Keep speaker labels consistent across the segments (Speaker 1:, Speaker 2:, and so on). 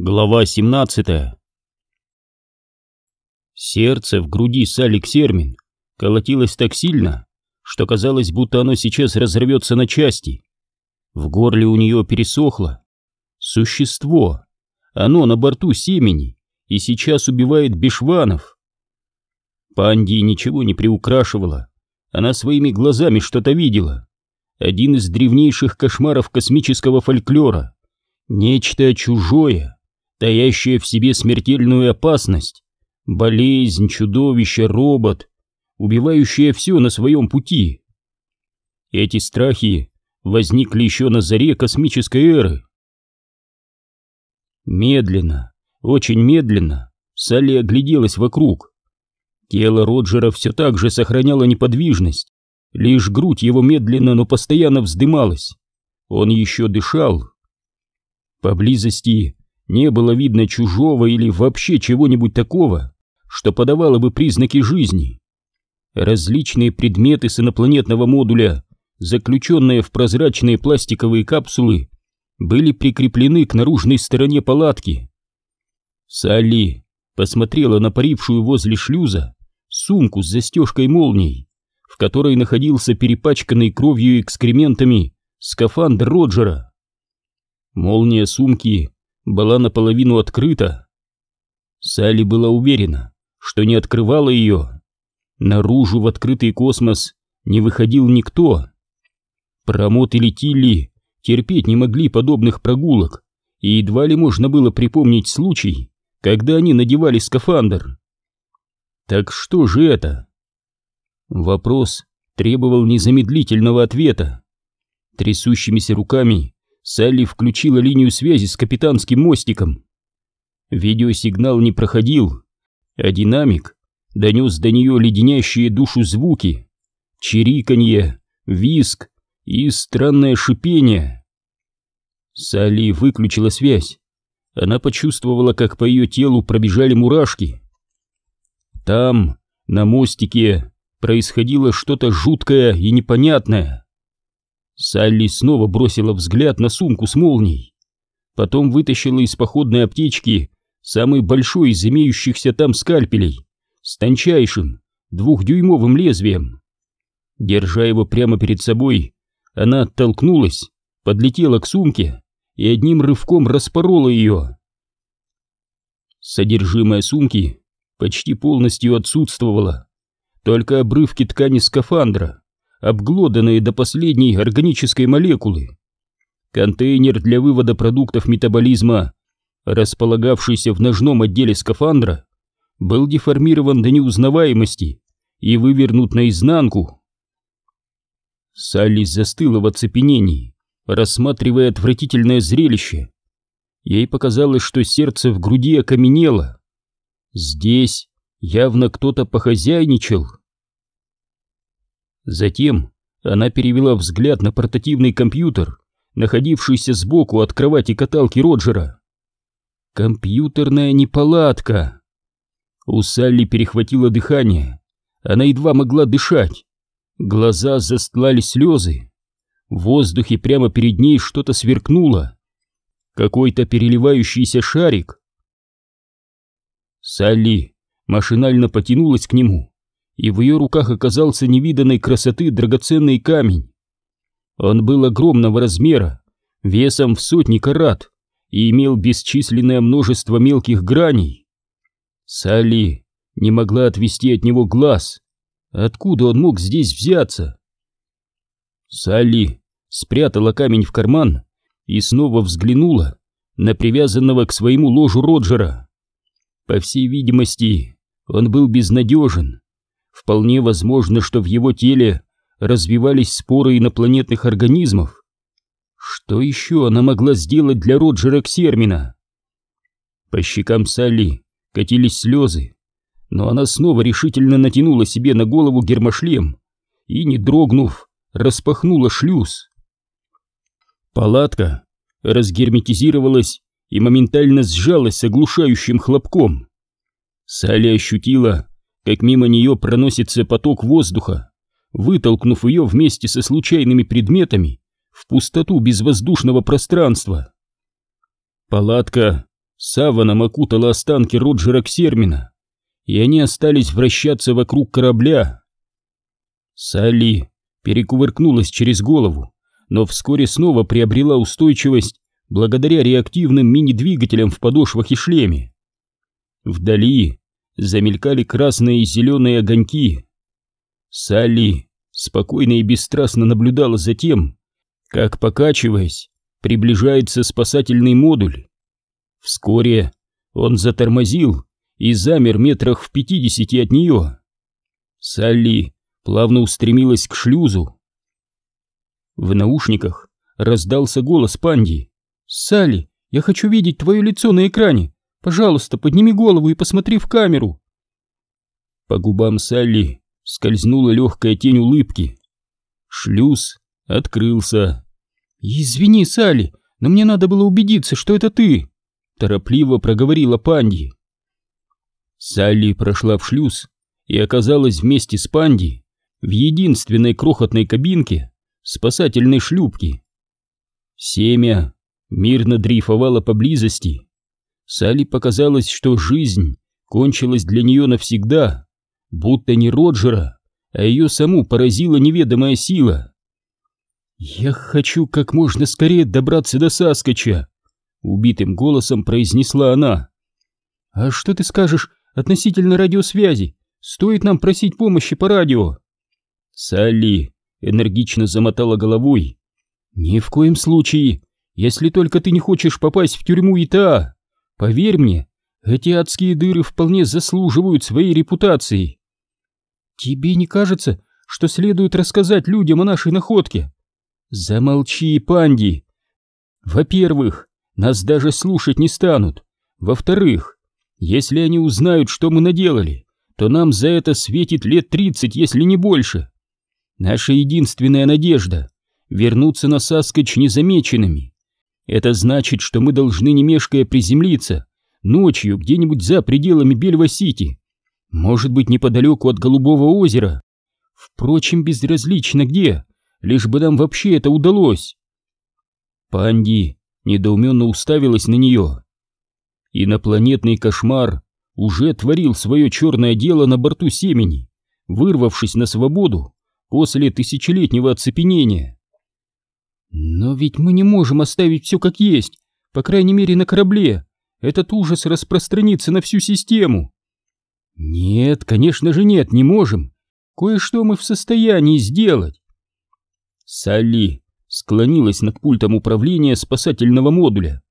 Speaker 1: Глава 17 Сердце в груди Салли Ксермин колотилось так сильно, что казалось, будто оно сейчас разорвется на части. В горле у нее пересохло. Существо. Оно на борту семени и сейчас убивает бешванов. Панди ничего не приукрашивала. Она своими глазами что-то видела. Один из древнейших кошмаров космического фольклора. Нечто чужое таящее в себе смертельную опасность, болезнь, чудовище, робот, убивающее все на своем пути. Эти страхи возникли еще на заре космической эры. Медленно, очень медленно, Салли огляделась вокруг. Тело Роджера все так же сохраняло неподвижность, лишь грудь его медленно, но постоянно вздымалась. Он еще дышал. Поблизости не было видно чужого или вообще чего-нибудь такого, что подавало бы признаки жизни. Различные предметы с инопланетного модуля, заключенные в прозрачные пластиковые капсулы, были прикреплены к наружной стороне палатки. Салли посмотрела на парившую возле шлюза сумку с застежкой молний, в которой находился перепачканный кровью и экскрементами скафандр Роджера. Молния сумки была наполовину открыта. Салли была уверена, что не открывала ее. Наружу в открытый космос не выходил никто. Промот или Тилли терпеть не могли подобных прогулок, и едва ли можно было припомнить случай, когда они надевали скафандр. Так что же это? Вопрос требовал незамедлительного ответа. Трясущимися руками Салли включила линию связи с капитанским мостиком. Видеосигнал не проходил, а динамик донес до нее леденящие душу звуки, чириканье, виск и странное шипение. Салли выключила связь. Она почувствовала, как по ее телу пробежали мурашки. Там, на мостике, происходило что-то жуткое и непонятное. Салли снова бросила взгляд на сумку с молнией. Потом вытащила из походной аптечки самый большой из имеющихся там скальпелей с тончайшим двухдюймовым лезвием. Держа его прямо перед собой, она оттолкнулась, подлетела к сумке и одним рывком распорола ее. Содержимое сумки почти полностью отсутствовало, только обрывки ткани скафандра обглоданные до последней органической молекулы. Контейнер для вывода продуктов метаболизма, располагавшийся в ножном отделе скафандра, был деформирован до неузнаваемости и вывернут наизнанку. Салли застыла в оцепенении, рассматривая отвратительное зрелище. Ей показалось, что сердце в груди окаменело. Здесь явно кто-то похозяйничал. Затем она перевела взгляд на портативный компьютер, находившийся сбоку от кровати каталки Роджера. Компьютерная неполадка. У Салли перехватило дыхание. Она едва могла дышать. Глаза застлали слезы. В воздухе прямо перед ней что-то сверкнуло. Какой-то переливающийся шарик. Салли машинально потянулась к нему, и в ее руках оказался невиданной красоты драгоценный камень. Он был огромного размера, весом в сотни карат, и имел бесчисленное множество мелких граней. Салли не могла отвести от него глаз. Откуда он мог здесь взяться? Салли спрятала камень в карман и снова взглянула на привязанного к своему ложу Роджера. По всей видимости, он был безнадежен. Вполне возможно, что в его теле развивались споры инопланетных организмов. Что еще она могла сделать для Роджера Ксермина? По щекам Салли катились слезы, но она снова решительно натянула себе на голову гермошлем и, не дрогнув, распахнула шлюз. Палатка разгерметизировалась и моментально сжалась оглушающим хлопком. Салли ощутила, как мимо нее проносится поток воздуха, вытолкнув ее вместе со случайными предметами в пустоту безвоздушного пространства. Палатка саваном окутала останки Роджера Ксермина, и они остались вращаться вокруг корабля. Салли перекувыркнулась через голову, но вскоре снова приобрела устойчивость благодаря реактивным мини-двигателям в подошвах и шлеме. Вдали замелькали красные и зеленые огоньки. Салли спокойно и бесстрастно наблюдала за тем, как, покачиваясь, приближается спасательный модуль. Вскоре он затормозил и замер метрах в пятидесяти от нее. Салли плавно устремилась к шлюзу. В наушниках раздался голос Панди. «Салли, я хочу видеть твое лицо на экране. Пожалуйста, подними голову и посмотри в камеру». По губам Салли скользнула легкая тень улыбки. Шлюз открылся. «Извини, Салли, но мне надо было убедиться, что это ты», — торопливо проговорила Панди. Салли прошла в шлюз и оказалась вместе с Панди в единственной крохотной кабинке спасательной шлюпки. Семя мирно дрейфовало поблизости. Салли показалось, что жизнь кончилась для нее навсегда, будто не Роджера, а ее саму поразила неведомая сила. «Я хочу как можно скорее добраться до Саскоча», — убитым голосом произнесла она. «А что ты скажешь относительно радиосвязи? Стоит нам просить помощи по радио?» Салли энергично замотала головой. «Ни в коем случае, если только ты не хочешь попасть в тюрьму ИТА. Поверь мне, эти адские дыры вполне заслуживают своей репутации. Тебе не кажется, что следует рассказать людям о нашей находке?» Замолчи, панди. Во-первых, нас даже слушать не станут. Во-вторых, если они узнают, что мы наделали, то нам за это светит лет тридцать, если не больше. Наша единственная надежда — вернуться на Саскоч незамеченными. Это значит, что мы должны, не мешкая, приземлиться ночью где-нибудь за пределами Бельва-Сити, может быть, неподалеку от Голубого озера. Впрочем, безразлично где лишь бы нам вообще это удалось. Панди недоуменно уставилась на нее. Инопланетный кошмар уже творил свое черное дело на борту семени, вырвавшись на свободу после тысячелетнего оцепенения. Но ведь мы не можем оставить все как есть, по крайней мере на корабле. Этот ужас распространится на всю систему. Нет, конечно же нет, не можем. Кое-что мы в состоянии сделать. Салли склонилась над пультом управления спасательного модуля,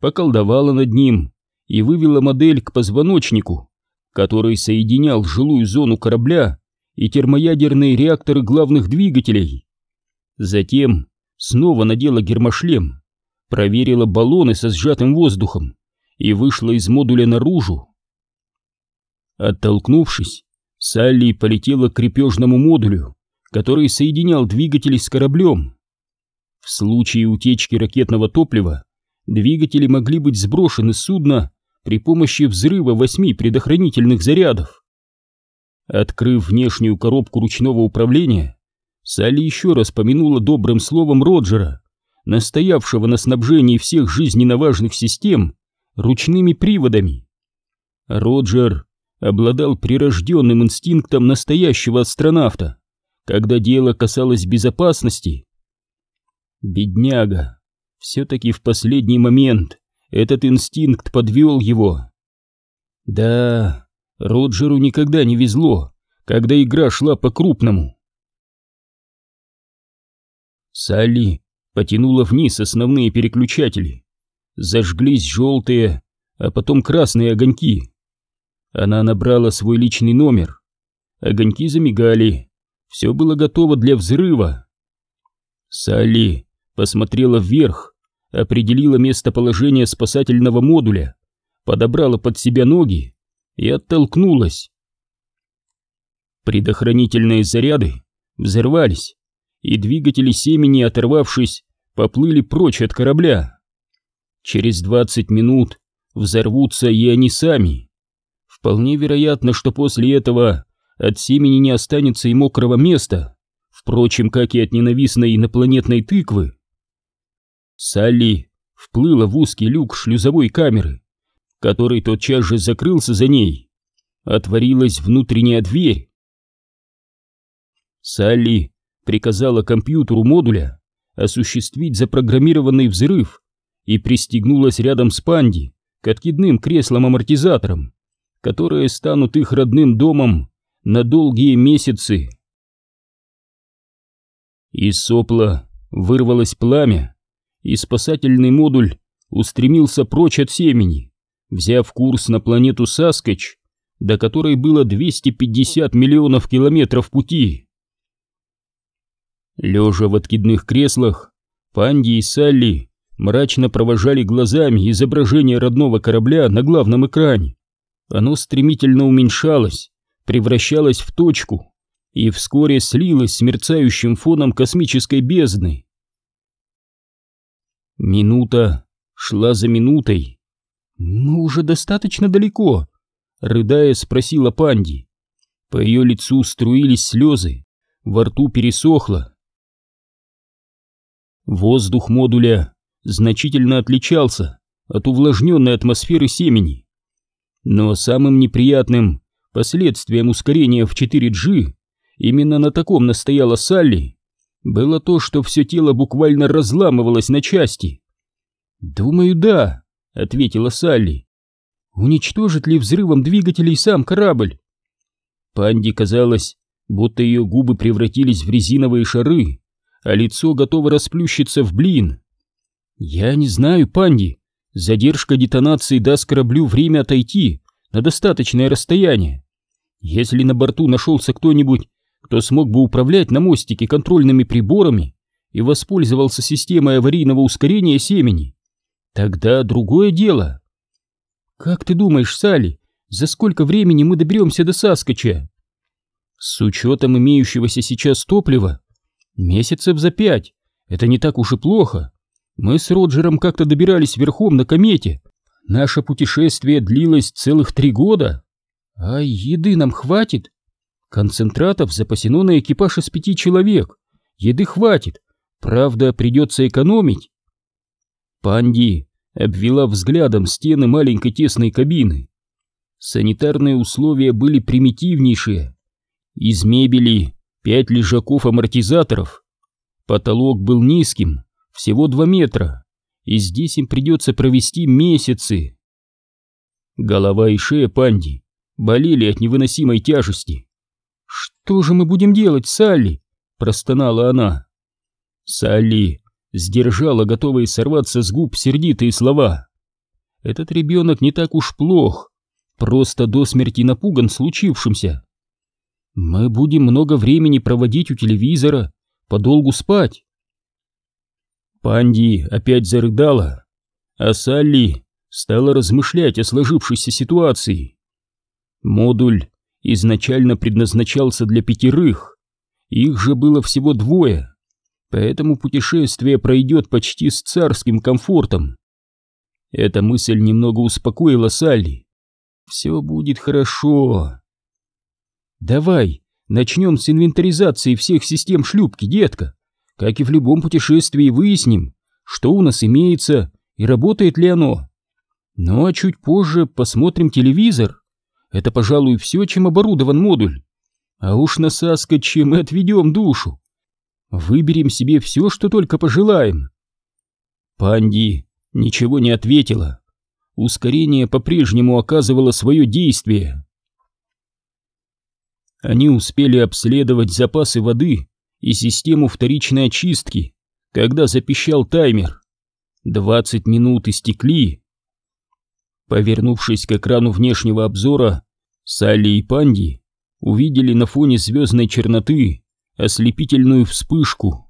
Speaker 1: поколдовала над ним и вывела модель к позвоночнику, который соединял жилую зону корабля и термоядерные реакторы главных двигателей. Затем снова надела гермошлем, проверила баллоны со сжатым воздухом и вышла из модуля наружу. Оттолкнувшись, Салли полетела к крепежному модулю, который соединял двигатели с кораблем. В случае утечки ракетного топлива двигатели могли быть сброшены с судна при помощи взрыва восьми предохранительных зарядов. Открыв внешнюю коробку ручного управления, Салли еще раз помянула добрым словом Роджера, настоявшего на снабжении всех жизненно важных систем ручными приводами. Роджер обладал прирожденным инстинктом настоящего астронавта когда дело касалось безопасности. Бедняга, все-таки в последний момент этот инстинкт подвел его. Да, Роджеру никогда не везло, когда игра шла по-крупному. Салли потянула вниз основные переключатели. Зажглись желтые, а потом красные огоньки. Она набрала свой личный номер. Огоньки замигали, все было готово для взрыва. Салли посмотрела вверх, определила местоположение спасательного модуля, подобрала под себя ноги и оттолкнулась. Предохранительные заряды взорвались, и двигатели семени, оторвавшись, поплыли прочь от корабля. Через двадцать минут взорвутся и они сами. Вполне вероятно, что после этого от семени не останется и мокрого места, впрочем, как и от ненавистной инопланетной тыквы. Салли вплыла в узкий люк шлюзовой камеры, который тотчас же закрылся за ней, отворилась внутренняя дверь. Салли приказала компьютеру модуля осуществить запрограммированный взрыв и пристегнулась рядом с Панди к откидным креслам-амортизаторам, которые станут их родным домом на долгие месяцы. Из сопла вырвалось пламя, и спасательный модуль устремился прочь от семени, взяв курс на планету Саскач, до которой было 250 миллионов километров пути. Лежа в откидных креслах, Панди и Салли мрачно провожали глазами изображение родного корабля на главном экране. Оно стремительно уменьшалось, превращалось в точку и вскоре слилось с мерцающим фоном космической бездны. Минута шла за минутой. «Мы уже достаточно далеко», — рыдая спросила Панди. По ее лицу струились слезы, во рту пересохло. Воздух модуля значительно отличался от увлажненной атмосферы семени. Но самым неприятным последствием ускорения в 4G, именно на таком настояла Салли, было то, что все тело буквально разламывалось на части. «Думаю, да», — ответила Салли. «Уничтожит ли взрывом двигателей сам корабль?» Панди казалось, будто ее губы превратились в резиновые шары, а лицо готово расплющиться в блин. «Я не знаю, Панди. Задержка детонации даст кораблю время отойти на достаточное расстояние. Если на борту нашелся кто-нибудь, кто смог бы управлять на мостике контрольными приборами и воспользовался системой аварийного ускорения семени, Тогда другое дело. Как ты думаешь, Салли, за сколько времени мы доберемся до Саскача? С учетом имеющегося сейчас топлива, месяцев за пять. Это не так уж и плохо. Мы с Роджером как-то добирались верхом на комете. Наше путешествие длилось целых три года. А еды нам хватит? Концентратов запасено на экипаж из пяти человек. Еды хватит. Правда, придется экономить. Панди обвела взглядом стены маленькой тесной кабины. Санитарные условия были примитивнейшие. Из мебели пять лежаков-амортизаторов. Потолок был низким, всего два метра, и здесь им придется провести месяцы. Голова и шея панди болели от невыносимой тяжести. «Что же мы будем делать, Салли?» – простонала она. Салли сдержала готовые сорваться с губ сердитые слова. Этот ребенок не так уж плох, просто до смерти напуган случившимся. Мы будем много времени проводить у телевизора, подолгу спать. Панди опять зарыдала, а Салли стала размышлять о сложившейся ситуации. Модуль изначально предназначался для пятерых, их же было всего двое поэтому путешествие пройдет почти с царским комфортом. Эта мысль немного успокоила Салли. Все будет хорошо. Давай, начнем с инвентаризации всех систем шлюпки, детка. Как и в любом путешествии выясним, что у нас имеется и работает ли оно. Ну а чуть позже посмотрим телевизор. Это, пожалуй, все, чем оборудован модуль. А уж на Саскоче мы отведем душу. Выберем себе все, что только пожелаем. Панди ничего не ответила. Ускорение по-прежнему оказывало свое действие. Они успели обследовать запасы воды и систему вторичной очистки, когда запищал таймер. Двадцать минут истекли. Повернувшись к экрану внешнего обзора, Салли и Панди увидели на фоне звездной черноты ослепительную вспышку.